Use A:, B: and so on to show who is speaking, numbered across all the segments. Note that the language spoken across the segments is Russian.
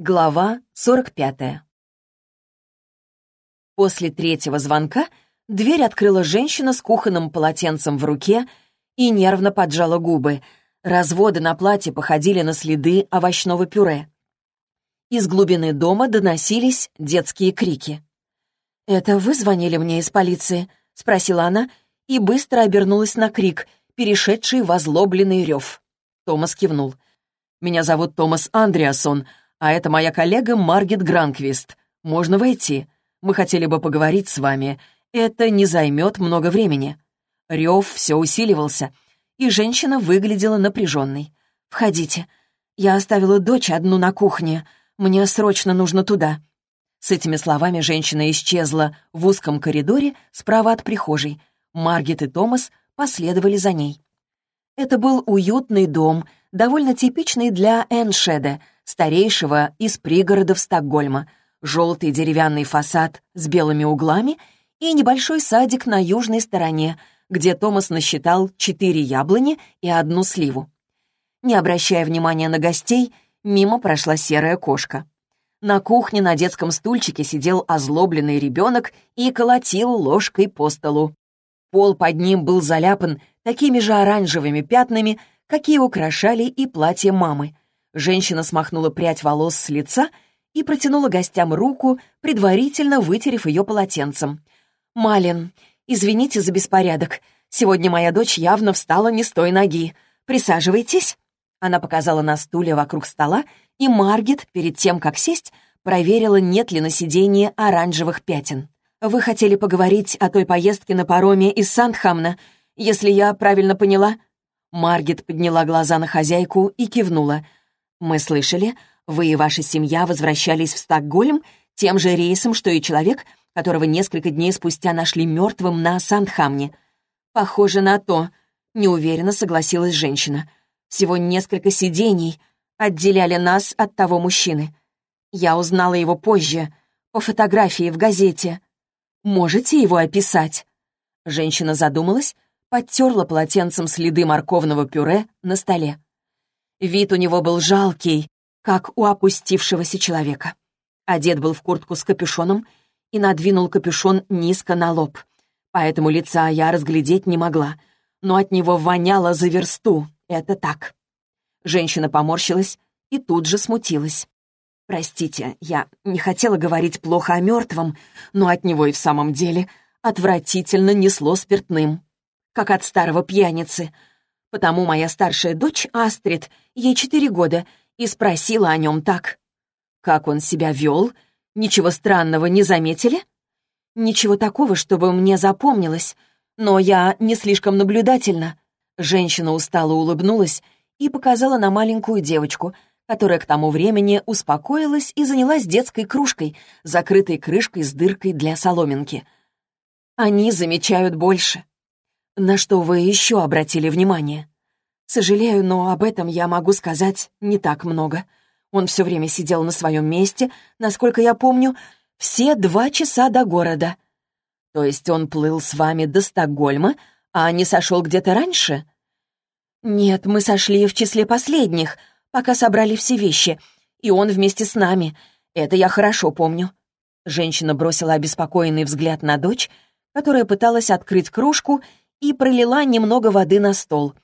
A: Глава 45. После третьего звонка дверь открыла женщина с кухонным полотенцем в руке и нервно поджала губы. Разводы на платье походили на следы овощного пюре. Из глубины дома доносились детские крики. «Это вы звонили мне из полиции?» — спросила она и быстро обернулась на крик, перешедший в озлобленный рев. Томас кивнул. «Меня зовут Томас Андреасон», а это моя коллега Маргет Гранквист. Можно войти. Мы хотели бы поговорить с вами. Это не займет много времени». Рев все усиливался, и женщина выглядела напряженной. «Входите. Я оставила дочь одну на кухне. Мне срочно нужно туда». С этими словами женщина исчезла в узком коридоре справа от прихожей. Маргет и Томас последовали за ней. Это был уютный дом, довольно типичный для Эншеда — старейшего из пригородов Стокгольма, желтый деревянный фасад с белыми углами и небольшой садик на южной стороне, где Томас насчитал четыре яблони и одну сливу. Не обращая внимания на гостей, мимо прошла серая кошка. На кухне на детском стульчике сидел озлобленный ребенок и колотил ложкой по столу. Пол под ним был заляпан такими же оранжевыми пятнами, какие украшали и платье мамы — Женщина смахнула прядь волос с лица и протянула гостям руку, предварительно вытерев ее полотенцем. «Малин, извините за беспорядок. Сегодня моя дочь явно встала не с той ноги. Присаживайтесь». Она показала на стуле вокруг стола, и Маргет, перед тем, как сесть, проверила, нет ли на сиденье оранжевых пятен. «Вы хотели поговорить о той поездке на пароме из Сандхамна, если я правильно поняла?» Маргет подняла глаза на хозяйку и кивнула — «Мы слышали, вы и ваша семья возвращались в Стокгольм тем же рейсом, что и человек, которого несколько дней спустя нашли мертвым на Сандхамне. Похоже на то», — неуверенно согласилась женщина. «Всего несколько сидений отделяли нас от того мужчины. Я узнала его позже, по фотографии в газете. Можете его описать?» Женщина задумалась, подтерла полотенцем следы морковного пюре на столе. Вид у него был жалкий, как у опустившегося человека. Одет был в куртку с капюшоном и надвинул капюшон низко на лоб. Поэтому лица я разглядеть не могла, но от него воняло за версту, это так. Женщина поморщилась и тут же смутилась. «Простите, я не хотела говорить плохо о мертвом, но от него и в самом деле отвратительно несло спиртным, как от старого пьяницы. Потому моя старшая дочь, Астрид, ей четыре года, и спросила о нем так. Как он себя вел? Ничего странного не заметили? Ничего такого, чтобы мне запомнилось, но я не слишком наблюдательна. Женщина устало улыбнулась и показала на маленькую девочку, которая к тому времени успокоилась и занялась детской кружкой, закрытой крышкой с дыркой для соломинки. Они замечают больше. На что вы еще обратили внимание? Сожалею, но об этом я могу сказать не так много. Он все время сидел на своем месте, насколько я помню, все два часа до города. То есть он плыл с вами до Стокгольма, а не сошел где-то раньше? Нет, мы сошли в числе последних, пока собрали все вещи, и он вместе с нами. Это я хорошо помню. Женщина бросила обеспокоенный взгляд на дочь, которая пыталась открыть кружку и пролила немного воды на стол.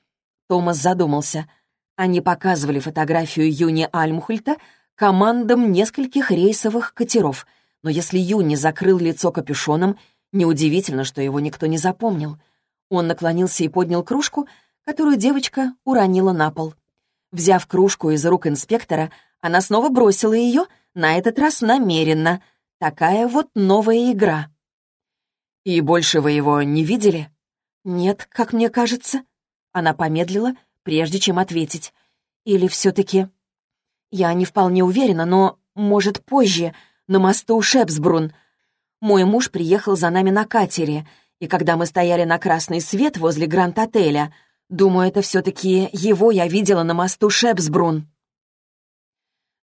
A: Томас задумался. Они показывали фотографию Юни Альмхульта командам нескольких рейсовых катеров, но если Юни закрыл лицо капюшоном, неудивительно, что его никто не запомнил. Он наклонился и поднял кружку, которую девочка уронила на пол. Взяв кружку из рук инспектора, она снова бросила ее, на этот раз намеренно. Такая вот новая игра. «И больше вы его не видели?» «Нет, как мне кажется». Она помедлила, прежде чем ответить. «Или все-таки...» «Я не вполне уверена, но, может, позже, на мосту Шепсбрун. Мой муж приехал за нами на катере, и когда мы стояли на красный свет возле Гранд-отеля, думаю, это все-таки его я видела на мосту Шепсбрун».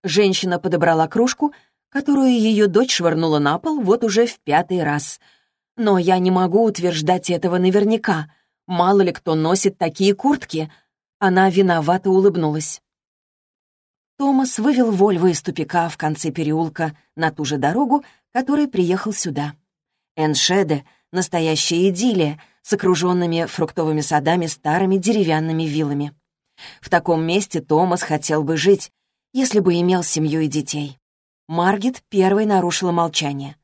A: Женщина подобрала кружку, которую ее дочь швырнула на пол вот уже в пятый раз — но я не могу утверждать этого наверняка. Мало ли кто носит такие куртки. Она виновато улыбнулась. Томас вывел Вольво из тупика в конце переулка на ту же дорогу, которой приехал сюда. Эншеде — настоящая идиллия с окруженными фруктовыми садами старыми деревянными виллами. В таком месте Томас хотел бы жить, если бы имел семью и детей. Маргет первой нарушила молчание.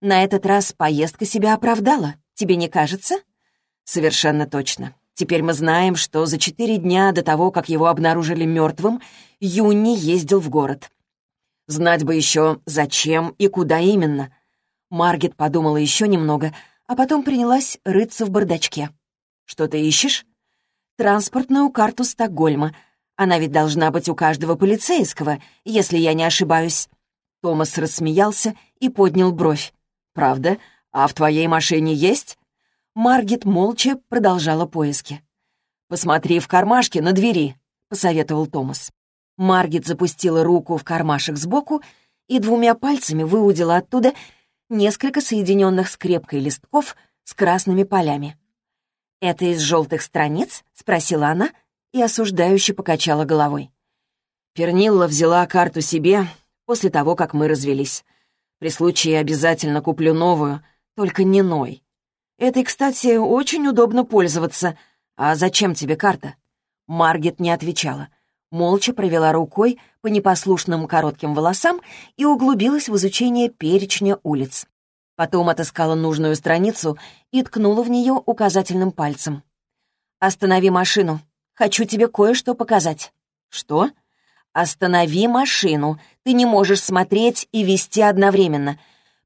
A: «На этот раз поездка себя оправдала, тебе не кажется?» «Совершенно точно. Теперь мы знаем, что за четыре дня до того, как его обнаружили мертвым, Юни ездил в город. Знать бы еще, зачем и куда именно. Маргет подумала еще немного, а потом принялась рыться в бардачке. «Что ты ищешь?» «Транспортную карту Стокгольма. Она ведь должна быть у каждого полицейского, если я не ошибаюсь». Томас рассмеялся и поднял бровь. «Правда? А в твоей машине есть?» Маргет молча продолжала поиски. «Посмотри в кармашке на двери», — посоветовал Томас. Маргет запустила руку в кармашек сбоку и двумя пальцами выудила оттуда несколько соединенных скрепкой листков с красными полями. «Это из желтых страниц?» — спросила она и осуждающе покачала головой. Пернилла взяла карту себе после того, как мы развелись. При случае обязательно куплю новую, только не Ной. Этой, кстати, очень удобно пользоваться. А зачем тебе карта?» Маргет не отвечала. Молча провела рукой по непослушным коротким волосам и углубилась в изучение перечня улиц. Потом отыскала нужную страницу и ткнула в нее указательным пальцем. «Останови машину. Хочу тебе кое-что показать». «Что?» «Останови машину. Ты не можешь смотреть и вести одновременно.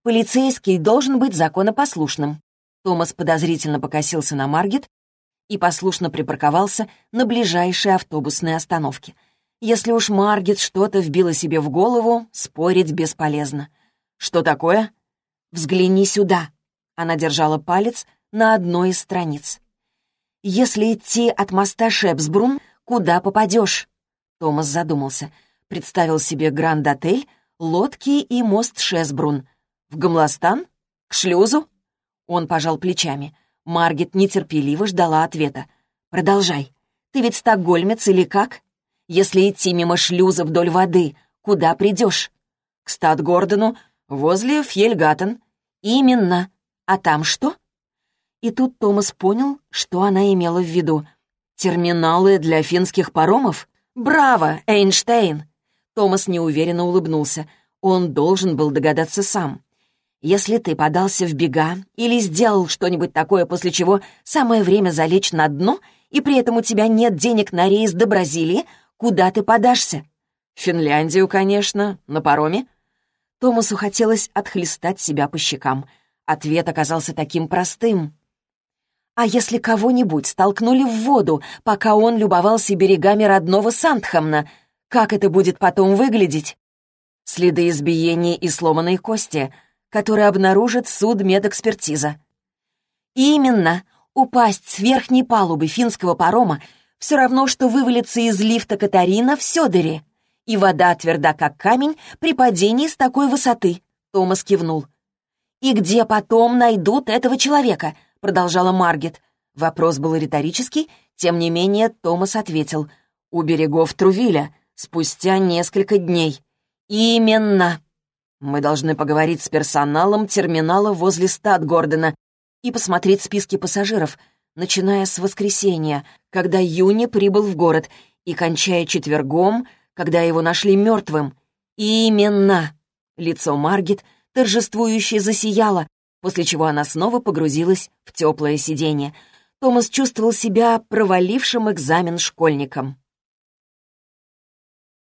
A: Полицейский должен быть законопослушным. Томас подозрительно покосился на Маргет и послушно припарковался на ближайшей автобусной остановке. Если уж Маргет что-то вбила себе в голову, спорить бесполезно. «Что такое?» «Взгляни сюда». Она держала палец на одной из страниц. «Если идти от моста Шепсбрун, куда попадешь?» Томас задумался. Представил себе Гранд-отель, лодки и мост Шесбрун. «В Гамластан? К шлюзу?» Он пожал плечами. Маргет нетерпеливо ждала ответа. «Продолжай. Ты ведь стокгольмец или как? Если идти мимо шлюза вдоль воды, куда придешь?» «К Стадгордену, возле Фьельгаттен». «Именно. А там что?» И тут Томас понял, что она имела в виду. «Терминалы для финских паромов? Браво, Эйнштейн!» Томас неуверенно улыбнулся. Он должен был догадаться сам. Если ты подался в бега или сделал что-нибудь такое, после чего самое время залечь на дно, и при этом у тебя нет денег на рейс до Бразилии, куда ты подашься? В Финляндию, конечно, на пароме. Томасу хотелось отхлестать себя по щекам. Ответ оказался таким простым. А если кого-нибудь столкнули в воду, пока он любовался берегами родного Сандхамна, как это будет потом выглядеть? Следы избиения и сломанной кости — который обнаружит судмедэкспертиза. Именно, упасть с верхней палубы финского парома все равно, что вывалиться из лифта Катарина в Сёдере. И вода тверда, как камень, при падении с такой высоты. Томас кивнул. «И где потом найдут этого человека?» — продолжала Маргет. Вопрос был риторический, тем не менее Томас ответил. «У берегов Трувиля, спустя несколько дней». «Именно!» Мы должны поговорить с персоналом терминала возле стад Гордона и посмотреть списки пассажиров, начиная с воскресенья, когда Юни прибыл в город, и кончая четвергом, когда его нашли мертвым. Именно! Лицо Маргит торжествующе засияло, после чего она снова погрузилась в теплое сиденье. Томас чувствовал себя провалившим экзамен школьником.